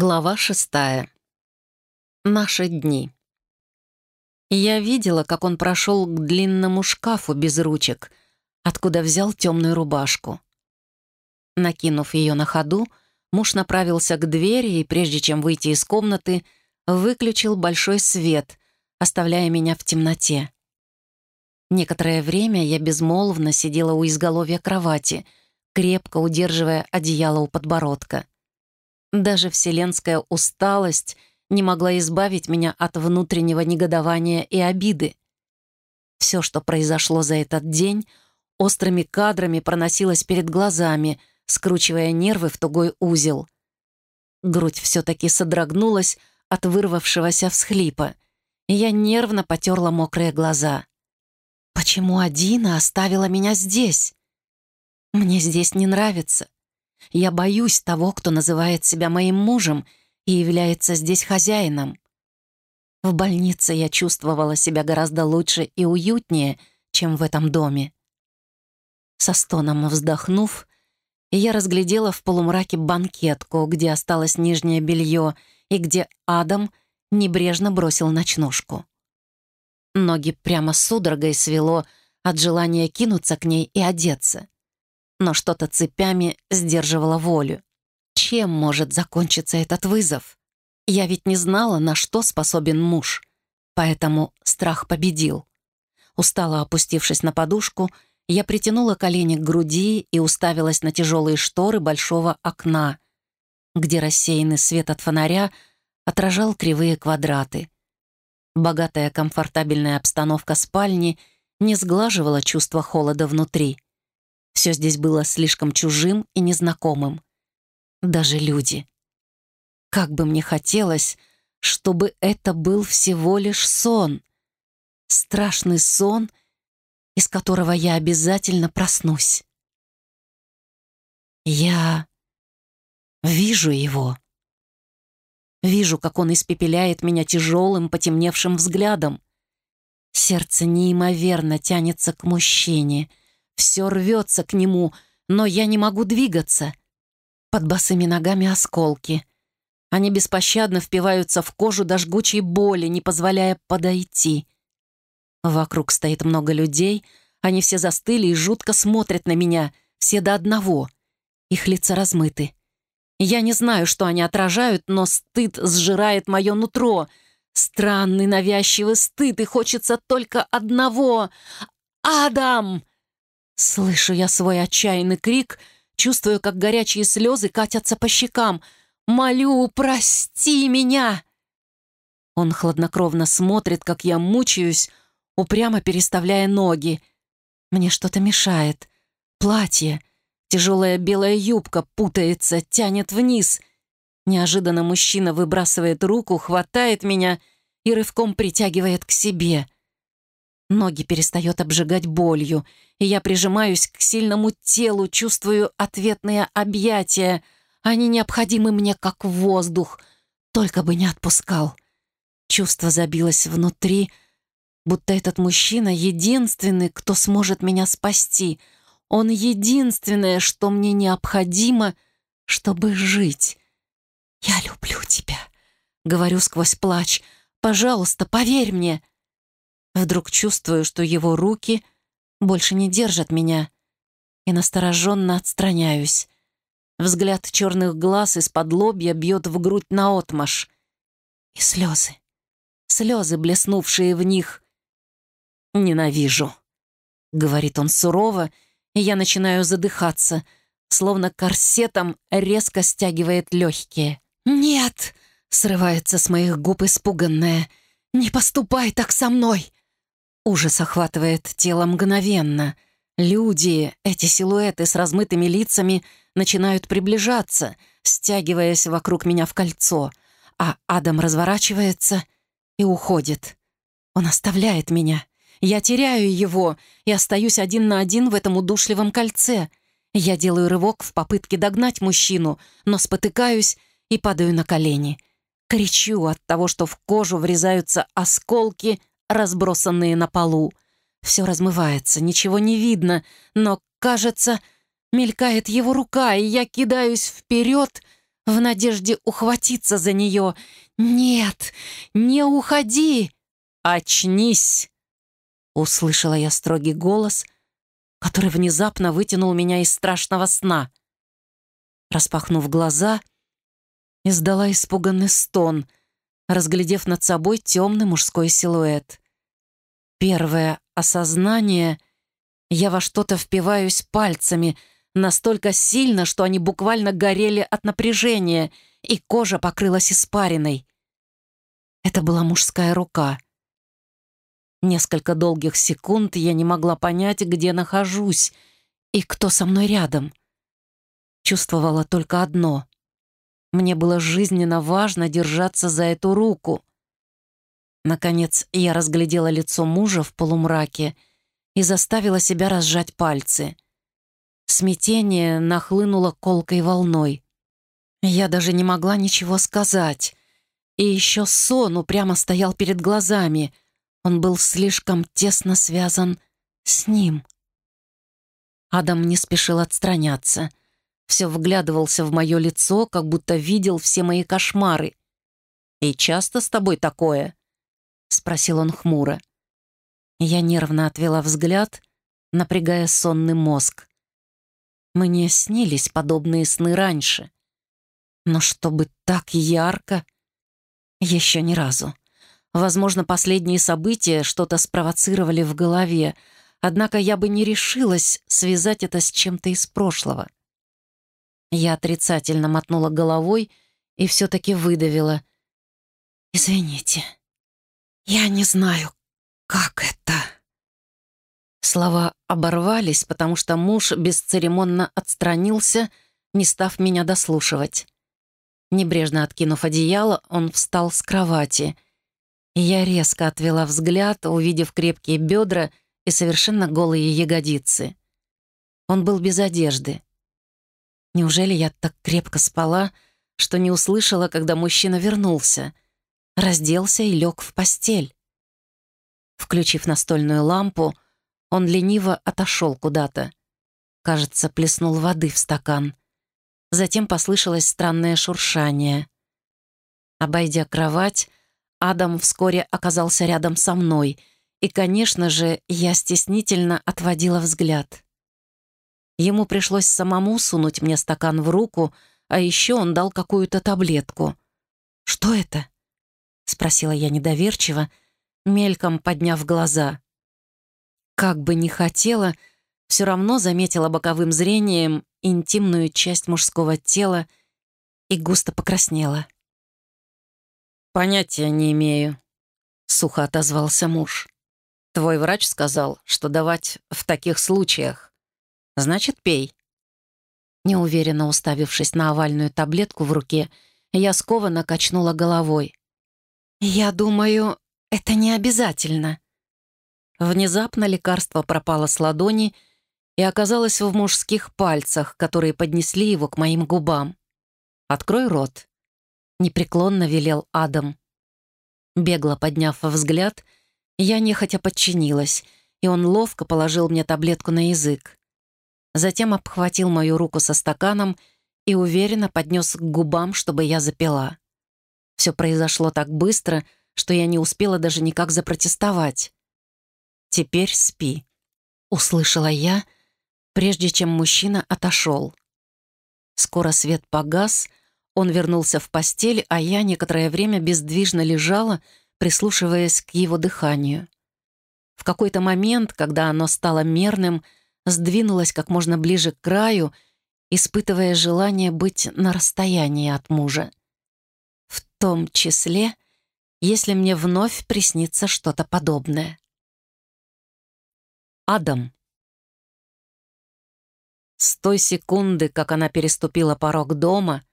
Глава шестая. Наши дни. Я видела, как он прошел к длинному шкафу без ручек, откуда взял темную рубашку. Накинув ее на ходу, муж направился к двери и, прежде чем выйти из комнаты, выключил большой свет, оставляя меня в темноте. Некоторое время я безмолвно сидела у изголовья кровати, крепко удерживая одеяло у подбородка. Даже вселенская усталость не могла избавить меня от внутреннего негодования и обиды. Все, что произошло за этот день, острыми кадрами проносилось перед глазами, скручивая нервы в тугой узел. Грудь все-таки содрогнулась от вырвавшегося всхлипа, и я нервно потерла мокрые глаза. Почему Адина оставила меня здесь? Мне здесь не нравится. Я боюсь того, кто называет себя моим мужем и является здесь хозяином. В больнице я чувствовала себя гораздо лучше и уютнее, чем в этом доме. Со стоном вздохнув, я разглядела в полумраке банкетку, где осталось нижнее белье и где Адам небрежно бросил ночнушку. Ноги прямо судорогой свело от желания кинуться к ней и одеться. Но что-то цепями сдерживало волю. Чем может закончиться этот вызов? Я ведь не знала, на что способен муж, поэтому страх победил. Устало опустившись на подушку, я притянула колени к груди и уставилась на тяжелые шторы большого окна, где рассеянный свет от фонаря отражал кривые квадраты — Богатая комфортабельная обстановка спальни не сглаживала чувство холода внутри. Все здесь было слишком чужим и незнакомым. Даже люди. Как бы мне хотелось, чтобы это был всего лишь сон. Страшный сон, из которого я обязательно проснусь. Я вижу его. Вижу, как он испепеляет меня тяжелым, потемневшим взглядом. Сердце неимоверно тянется к мужчине. Все рвется к нему, но я не могу двигаться. Под босыми ногами осколки. Они беспощадно впиваются в кожу до жгучей боли, не позволяя подойти. Вокруг стоит много людей, они все застыли и жутко смотрят на меня, все до одного. Их лица размыты. Я не знаю, что они отражают, но стыд сжирает мое нутро. Странный навязчивый стыд, и хочется только одного. «Адам!» Слышу я свой отчаянный крик, чувствую, как горячие слезы катятся по щекам. «Молю, прости меня!» Он хладнокровно смотрит, как я мучаюсь, упрямо переставляя ноги. Мне что-то мешает. Платье, Тяжелая белая юбка путается, тянет вниз. Неожиданно мужчина выбрасывает руку, хватает меня и рывком притягивает к себе. Ноги перестает обжигать болью, и я прижимаюсь к сильному телу, чувствую ответные объятия. Они необходимы мне как воздух, только бы не отпускал. Чувство забилось внутри, будто этот мужчина единственный, кто сможет меня спасти — он единственное, что мне необходимо, чтобы жить. «Я люблю тебя», — говорю сквозь плач. «Пожалуйста, поверь мне». Вдруг чувствую, что его руки больше не держат меня, и настороженно отстраняюсь. Взгляд черных глаз из-под лобья бьет в грудь наотмашь. И слезы, слезы, блеснувшие в них. «Ненавижу», — говорит он сурово, — и я начинаю задыхаться, словно корсетом резко стягивает легкие. «Нет!» — срывается с моих губ испуганная. «Не поступай так со мной!» Ужас охватывает тело мгновенно. Люди, эти силуэты с размытыми лицами, начинают приближаться, стягиваясь вокруг меня в кольцо, а Адам разворачивается и уходит. Он оставляет меня. Я теряю его и остаюсь один на один в этом удушливом кольце. Я делаю рывок в попытке догнать мужчину, но спотыкаюсь и падаю на колени. Кричу от того, что в кожу врезаются осколки, разбросанные на полу. Все размывается, ничего не видно, но, кажется, мелькает его рука, и я кидаюсь вперед, в надежде ухватиться за нее. «Нет, не уходи!» «Очнись!» Услышала я строгий голос, который внезапно вытянул меня из страшного сна. Распахнув глаза, издала испуганный стон, разглядев над собой темный мужской силуэт. Первое осознание — я во что-то впиваюсь пальцами настолько сильно, что они буквально горели от напряжения, и кожа покрылась испариной. Это была мужская рука. Несколько долгих секунд я не могла понять, где нахожусь и кто со мной рядом. Чувствовала только одно. Мне было жизненно важно держаться за эту руку. Наконец я разглядела лицо мужа в полумраке и заставила себя разжать пальцы. Смятение нахлынуло колкой волной. Я даже не могла ничего сказать. И еще сон упрямо стоял перед глазами. Он был слишком тесно связан с ним. Адам не спешил отстраняться. Все вглядывался в мое лицо, как будто видел все мои кошмары. «И часто с тобой такое?» — спросил он хмуро. Я нервно отвела взгляд, напрягая сонный мозг. Мне снились подобные сны раньше. Но чтобы так ярко... Еще ни разу. Возможно, последние события что-то спровоцировали в голове, однако я бы не решилась связать это с чем-то из прошлого. Я отрицательно мотнула головой и все-таки выдавила. «Извините, я не знаю, «Как это?» Слова оборвались, потому что муж бесцеремонно отстранился, не став меня дослушивать. Небрежно откинув одеяло, он встал с кровати. Я резко отвела взгляд, увидев крепкие бедра и совершенно голые ягодицы. Он был без одежды. Неужели я так крепко спала, что не услышала, когда мужчина вернулся, разделся и лег в постель? Включив настольную лампу, он лениво отошел куда-то. Кажется, плеснул воды в стакан. Затем послышалось странное шуршание. Обойдя кровать, Адам вскоре оказался рядом со мной, и, конечно же, я стеснительно отводила взгляд. Ему пришлось самому сунуть мне стакан в руку, а еще он дал какую-то таблетку. «Что это?» — спросила я недоверчиво, — мельком подняв глаза. Как бы ни хотела, все равно заметила боковым зрением интимную часть мужского тела и густо покраснела. «Понятия не имею», — сухо отозвался муж. «Твой врач сказал, что давать в таких случаях. Значит, пей». Неуверенно уставившись на овальную таблетку в руке, я скованно качнула головой. «Я думаю, «Это не обязательно». Внезапно лекарство пропало с ладони и оказалось в мужских пальцах, которые поднесли его к моим губам. «Открой рот», — непреклонно велел Адам. Бегло подняв взгляд, я нехотя подчинилась, и он ловко положил мне таблетку на язык. Затем обхватил мою руку со стаканом и уверенно поднес к губам, чтобы я запила. Все произошло так быстро — что я не успела даже никак запротестовать. «Теперь спи», — услышала я, прежде чем мужчина отошел. Скоро свет погас, он вернулся в постель, а я некоторое время бездвижно лежала, прислушиваясь к его дыханию. В какой-то момент, когда оно стало мерным, сдвинулась как можно ближе к краю, испытывая желание быть на расстоянии от мужа. В том числе если мне вновь приснится что-то подобное. Адам. С той секунды, как она переступила порог дома,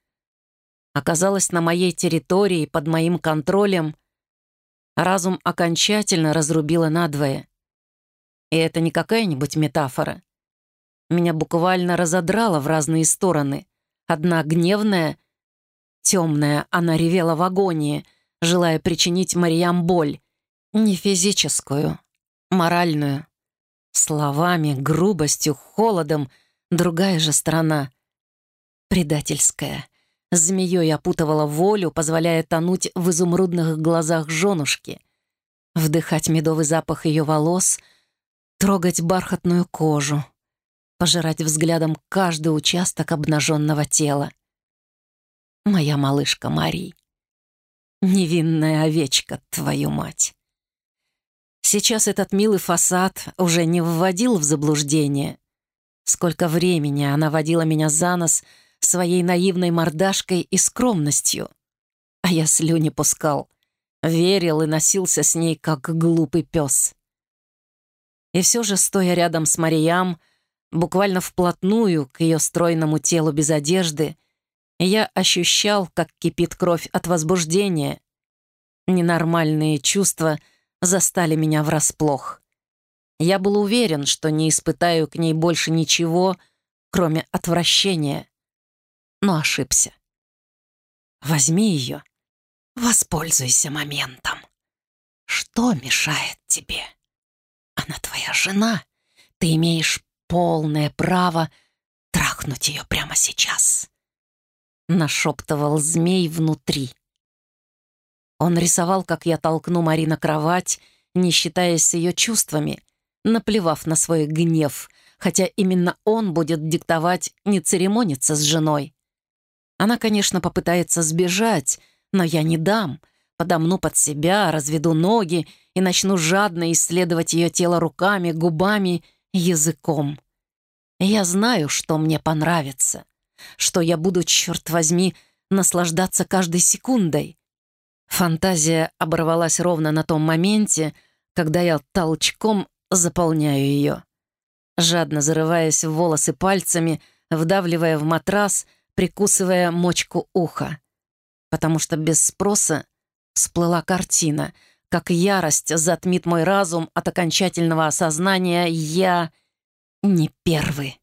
оказалась на моей территории, под моим контролем, разум окончательно разрубила надвое. И это не какая-нибудь метафора. Меня буквально разодрало в разные стороны. Одна гневная, темная, она ревела в агонии — желая причинить Мариям боль. Не физическую, моральную. Словами, грубостью, холодом. Другая же сторона. Предательская, змеей опутывала волю, позволяя тонуть в изумрудных глазах женушки, вдыхать медовый запах ее волос, трогать бархатную кожу, пожирать взглядом каждый участок обнаженного тела. Моя малышка Мари. Невинная овечка, твою мать. Сейчас этот милый фасад уже не вводил в заблуждение. Сколько времени она водила меня за нос своей наивной мордашкой и скромностью. А я слюни пускал, верил и носился с ней, как глупый пес. И все же, стоя рядом с Мариям, буквально вплотную к ее стройному телу без одежды, я ощущал, как кипит кровь от возбуждения. Ненормальные чувства — застали меня врасплох. Я был уверен, что не испытаю к ней больше ничего, кроме отвращения. Но ошибся. Возьми ее, воспользуйся моментом. Что мешает тебе? Она твоя жена. Ты имеешь полное право трахнуть ее прямо сейчас. Нашептывал змей внутри. Он рисовал, как я толкну Мари на кровать, не считаясь ее чувствами, наплевав на свой гнев, хотя именно он будет диктовать не церемониться с женой. Она, конечно, попытается сбежать, но я не дам. Подомну под себя, разведу ноги и начну жадно исследовать ее тело руками, губами, языком. Я знаю, что мне понравится, что я буду, черт возьми, наслаждаться каждой секундой. Фантазия оборвалась ровно на том моменте, когда я толчком заполняю ее. Жадно зарываясь в волосы пальцами, вдавливая в матрас, прикусывая мочку уха. Потому что без спроса всплыла картина, как ярость затмит мой разум от окончательного осознания «я не первый».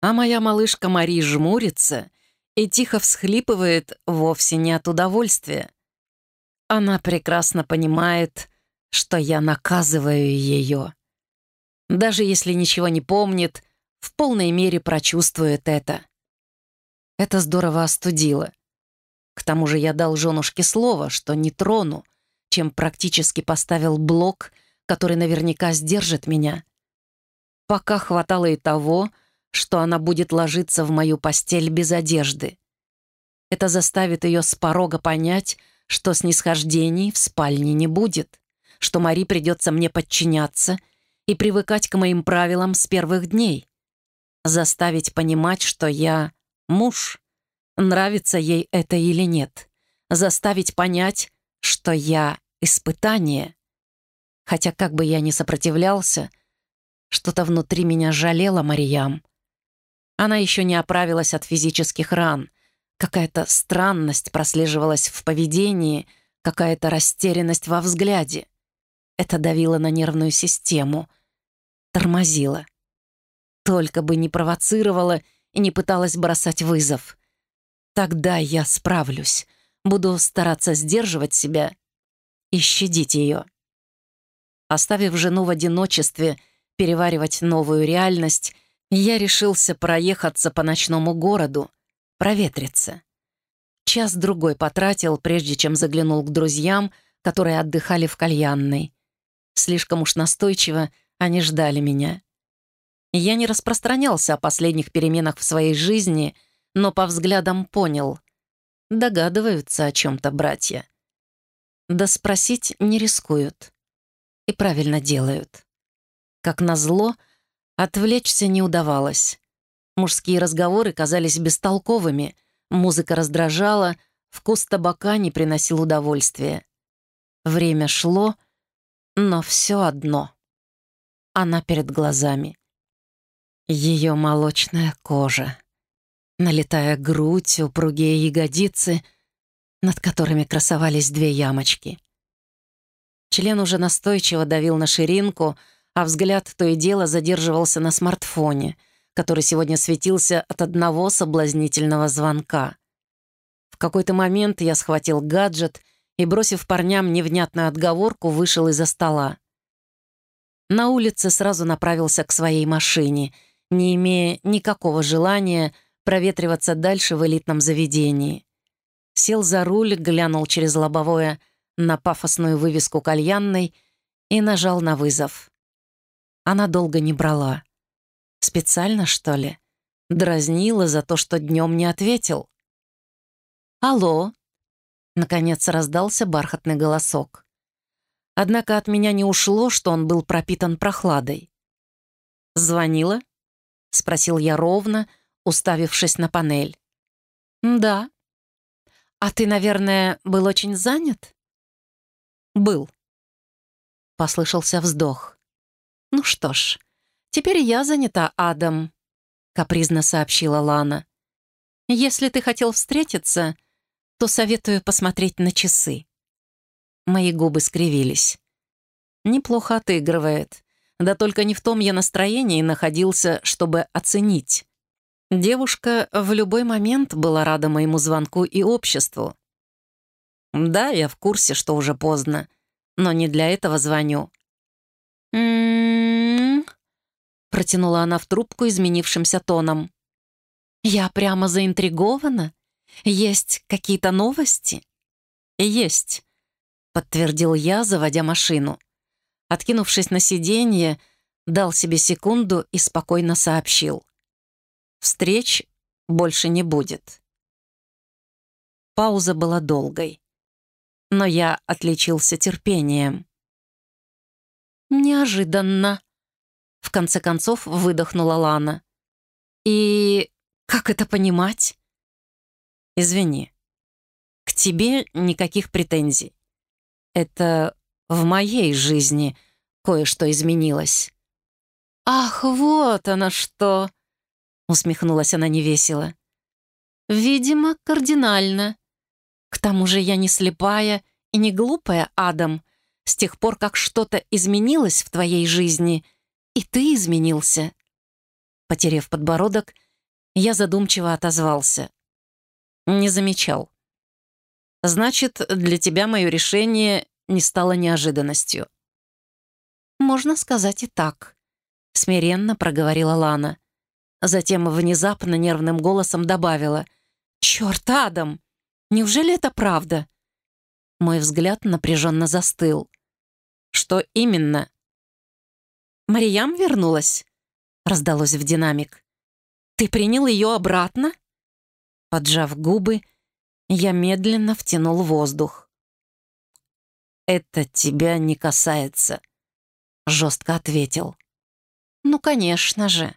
А моя малышка Мари жмурится и тихо всхлипывает вовсе не от удовольствия. Она прекрасно понимает, что я наказываю ее. Даже если ничего не помнит, в полной мере прочувствует это. Это здорово остудило. К тому же я дал женушке слово, что не трону, чем практически поставил блок, который наверняка сдержит меня. Пока хватало и того, что она будет ложиться в мою постель без одежды. Это заставит ее с порога понять, что снисхождений в спальне не будет, что Мари придется мне подчиняться и привыкать к моим правилам с первых дней, заставить понимать, что я муж, нравится ей это или нет, заставить понять, что я испытание. Хотя как бы я ни сопротивлялся, что-то внутри меня жалело Мариям. Она еще не оправилась от физических ран — Какая-то странность прослеживалась в поведении, какая-то растерянность во взгляде. Это давило на нервную систему, тормозило. Только бы не провоцировала и не пыталась бросать вызов. Тогда я справлюсь, буду стараться сдерживать себя и щадить ее. Оставив жену в одиночестве, переваривать новую реальность, я решился проехаться по ночному городу, проветриться. Час-другой потратил, прежде чем заглянул к друзьям, которые отдыхали в кальянной. Слишком уж настойчиво они ждали меня. Я не распространялся о последних переменах в своей жизни, но по взглядам понял. Догадываются о чем-то братья. Да спросить не рискуют. И правильно делают. Как назло, отвлечься не удавалось. Мужские разговоры казались бестолковыми, музыка раздражала, вкус табака не приносил удовольствия. Время шло, но все одно. Она перед глазами. Ее молочная кожа, налитая грудь, упругие ягодицы, над которыми красовались две ямочки. Член уже настойчиво давил на ширинку, а взгляд то и дело задерживался на смартфоне — который сегодня светился от одного соблазнительного звонка. В какой-то момент я схватил гаджет и, бросив парням невнятную отговорку, вышел из-за стола. На улице сразу направился к своей машине, не имея никакого желания проветриваться дальше в элитном заведении. Сел за руль, глянул через лобовое на пафосную вывеску кальянной и нажал на вызов. Она долго не брала. Специально, что ли? Дразнила за то, что днем не ответил. «Алло!» Наконец раздался бархатный голосок. Однако от меня не ушло, что он был пропитан прохладой. «Звонила?» — спросил я ровно, уставившись на панель. «Да». «А ты, наверное, был очень занят?» «Был». Послышался вздох. «Ну что ж, теперь я занята, Адам», — капризно сообщила Лана. «Если ты хотел встретиться, то советую посмотреть на часы». Мои губы скривились. Неплохо отыгрывает. Да только не в том я настроении находился, чтобы оценить. Девушка в любой момент была рада моему звонку и обществу. Да, я в курсе, что уже поздно, но не для этого звоню. «М-м-м», протянула она в трубку изменившимся тоном. «Я прямо заинтригована. Есть какие-то новости?» «Есть», — подтвердил я, заводя машину. Откинувшись на сиденье, дал себе секунду и спокойно сообщил. «Встреч больше не будет». Пауза была долгой, но я отличился терпением. «Неожиданно», — в конце концов выдохнула Лана. «И как это понимать?» «Извини, к тебе никаких претензий. Это в моей жизни кое-что изменилось». «Ах, вот оно что!» — усмехнулась она невесело. «Видимо, кардинально. К тому же я не слепая и не глупая, Адам, с тех пор, как что-то изменилось в твоей жизни, и ты изменился». Потерев подбородок, я задумчиво отозвался. «Не замечал. Значит, для тебя мое решение не стало неожиданностью. «Можно сказать и так», — смиренно проговорила Лана. Затем внезапно нервным голосом добавила. «Черт, Адам! Неужели это правда?» Мой взгляд напряженно застыл. «Что именно?» «Мариям вернулась?» — раздалось в динамик. «Ты принял ее обратно?» Поджав губы, я медленно втянул воздух. «Это тебя не касается», — жестко ответил. «Ну, конечно же.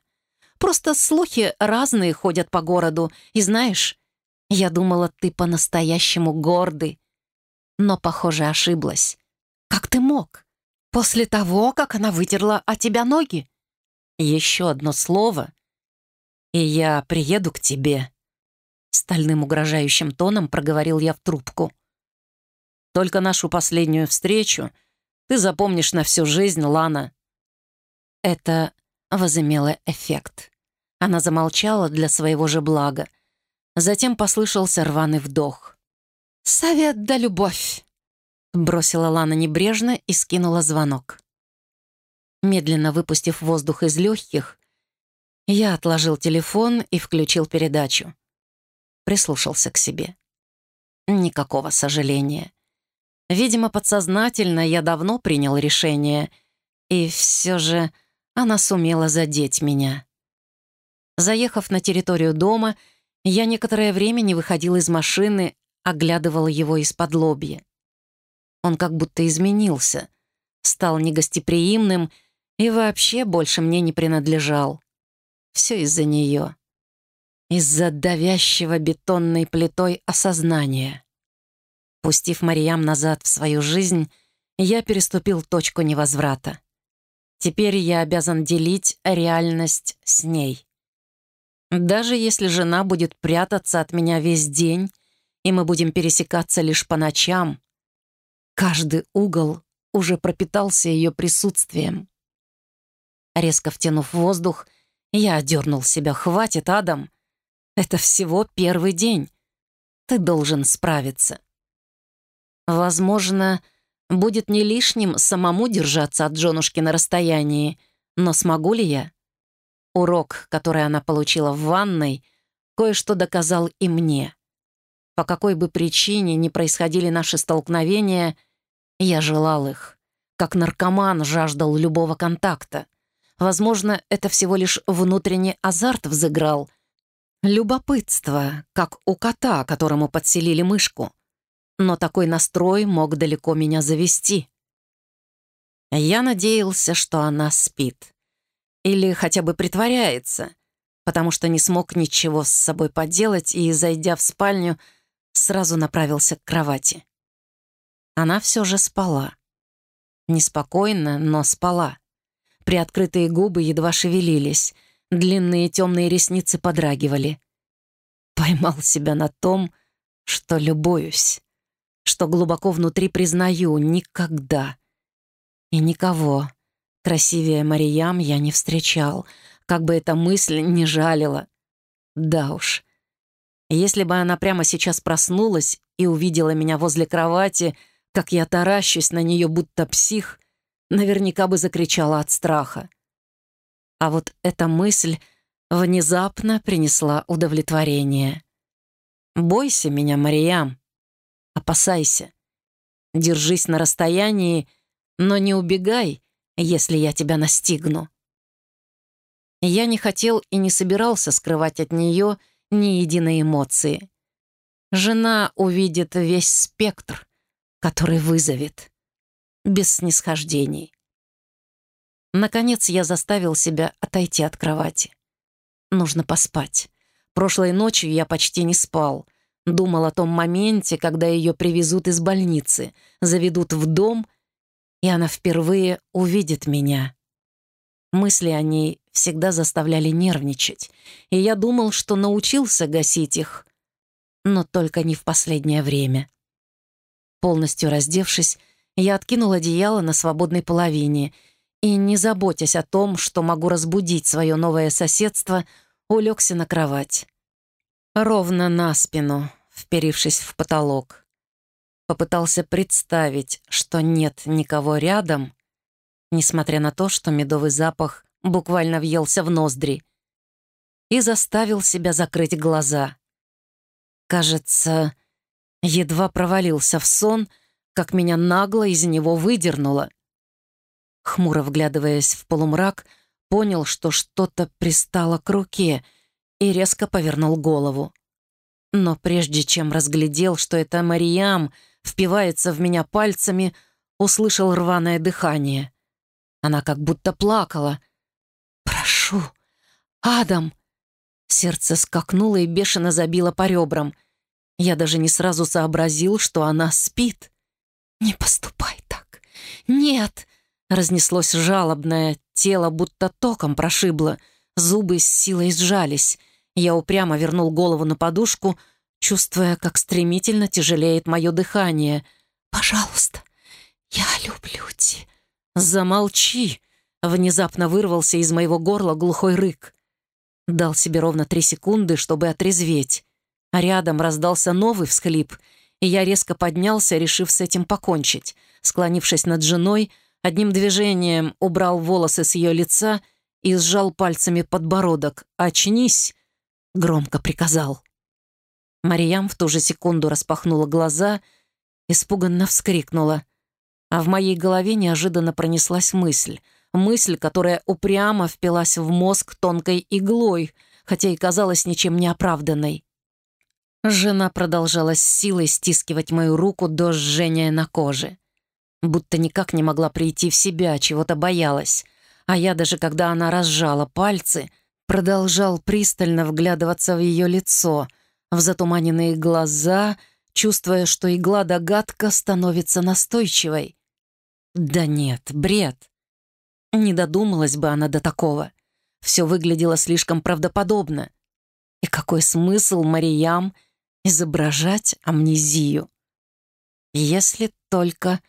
Просто слухи разные ходят по городу, и знаешь, я думала, ты по-настоящему гордый. Но, похоже, ошиблась. Как ты мог? После того, как она вытерла от тебя ноги? Еще одно слово, и я приеду к тебе». Стальным угрожающим тоном проговорил я в трубку. «Только нашу последнюю встречу ты запомнишь на всю жизнь, Лана». Это возымело эффект. Она замолчала для своего же блага. Затем послышался рваный вдох. «Совет да любовь!» Бросила Лана небрежно и скинула звонок. Медленно выпустив воздух из легких, я отложил телефон и включил передачу прислушался к себе. Никакого сожаления. Видимо, подсознательно я давно принял решение, и все же она сумела задеть меня. Заехав на территорию дома, я некоторое время не выходил из машины, оглядывал его из-под лобья. Он как будто изменился, стал негостеприимным и вообще больше мне не принадлежал. Все из-за нее из-за давящего бетонной плитой осознания. Пустив Мариям назад в свою жизнь, я переступил точку невозврата. Теперь я обязан делить реальность с ней. Даже если жена будет прятаться от меня весь день, и мы будем пересекаться лишь по ночам, каждый угол уже пропитался ее присутствием. Резко втянув воздух, я одернул себя. «Хватит, Адам! Это всего первый день. Ты должен справиться. Возможно, будет не лишним самому держаться от Джонушки на расстоянии, но смогу ли я? Урок, который она получила в ванной, кое-что доказал и мне. По какой бы причине ни происходили наши столкновения, я желал их. Как наркоман жаждал любого контакта. Возможно, это всего лишь внутренний азарт взыграл. Любопытство, как у кота, которому подселили мышку. Но такой настрой мог далеко меня завести. Я надеялся, что она спит. Или хотя бы притворяется, потому что не смог ничего с собой поделать и, зайдя в спальню, сразу направился к кровати. Она все же спала. Неспокойно, но спала. Приоткрытые губы едва шевелились, длинные темные ресницы подрагивали. Поймал себя на том, что любуюсь, что глубоко внутри признаю никогда. И никого красивее Мариям я не встречал, как бы эта мысль не жалила. Да уж, если бы она прямо сейчас проснулась и увидела меня возле кровати, как я таращусь на нее, будто псих, наверняка бы закричала от страха. А вот эта мысль внезапно принесла удовлетворение. «Бойся меня, Мариям. Опасайся. Держись на расстоянии, но не убегай, если я тебя настигну». Я не хотел и не собирался скрывать от нее ни единой эмоции. Жена увидит весь спектр, который вызовет, без снисхождений. Наконец я заставил себя отойти от кровати. Нужно поспать. Прошлой ночью я почти не спал. Думал о том моменте, когда ее привезут из больницы, заведут в дом, и она впервые увидит меня. Мысли о ней всегда заставляли нервничать, и я думал, что научился гасить их, но только не в последнее время. Полностью раздевшись, я откинул одеяло на свободной половине и, не заботясь о том, что могу разбудить свое новое соседство, улегся на кровать. Ровно на спину, вперившись в потолок. Попытался представить, что нет никого рядом, несмотря на то, что медовый запах буквально въелся в ноздри, и заставил себя закрыть глаза. Кажется, едва провалился в сон, как меня нагло из него выдернуло. Хмуро вглядываясь в полумрак, понял, что что-то пристало к руке и резко повернул голову. Но прежде чем разглядел, что это Мариам впивается в меня пальцами, услышал рваное дыхание. Она как будто плакала. «Прошу, Адам!» Сердце скакнуло и бешено забило по ребрам. Я даже не сразу сообразил, что она спит. «Не поступай так! Нет!» Разнеслось жалобное, тело будто током прошибло, зубы с силой сжались. Я упрямо вернул голову на подушку, чувствуя, как стремительно тяжелеет мое дыхание. «Пожалуйста, я люблю тебя!» «Замолчи!» — внезапно вырвался из моего горла глухой рык. Дал себе ровно три секунды, чтобы отрезветь. Рядом раздался новый всхлип, и я резко поднялся, решив с этим покончить. Склонившись над женой, одним движением убрал волосы с ее лица и сжал пальцами подбородок. «Очнись!» — громко приказал. Мариям в ту же секунду распахнула глаза, испуганно вскрикнула — а в моей голове неожиданно пронеслась мысль. Мысль, которая упрямо впилась в мозг тонкой иглой, хотя и казалась ничем не оправданной. Жена продолжала с силой стискивать мою руку до жжения на коже. Будто никак не могла прийти в себя, чего-то боялась. А я даже когда она разжала пальцы, продолжал пристально вглядываться в ее лицо, в затуманенные глаза, чувствуя, что игла догадка становится настойчивой. Да нет, бред. Не додумалась бы она до такого. Все выглядело слишком правдоподобно. И какой смысл Мариям изображать амнезию? Если только...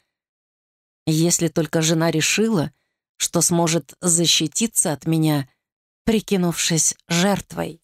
Если только жена решила, что сможет защититься от меня, прикинувшись жертвой.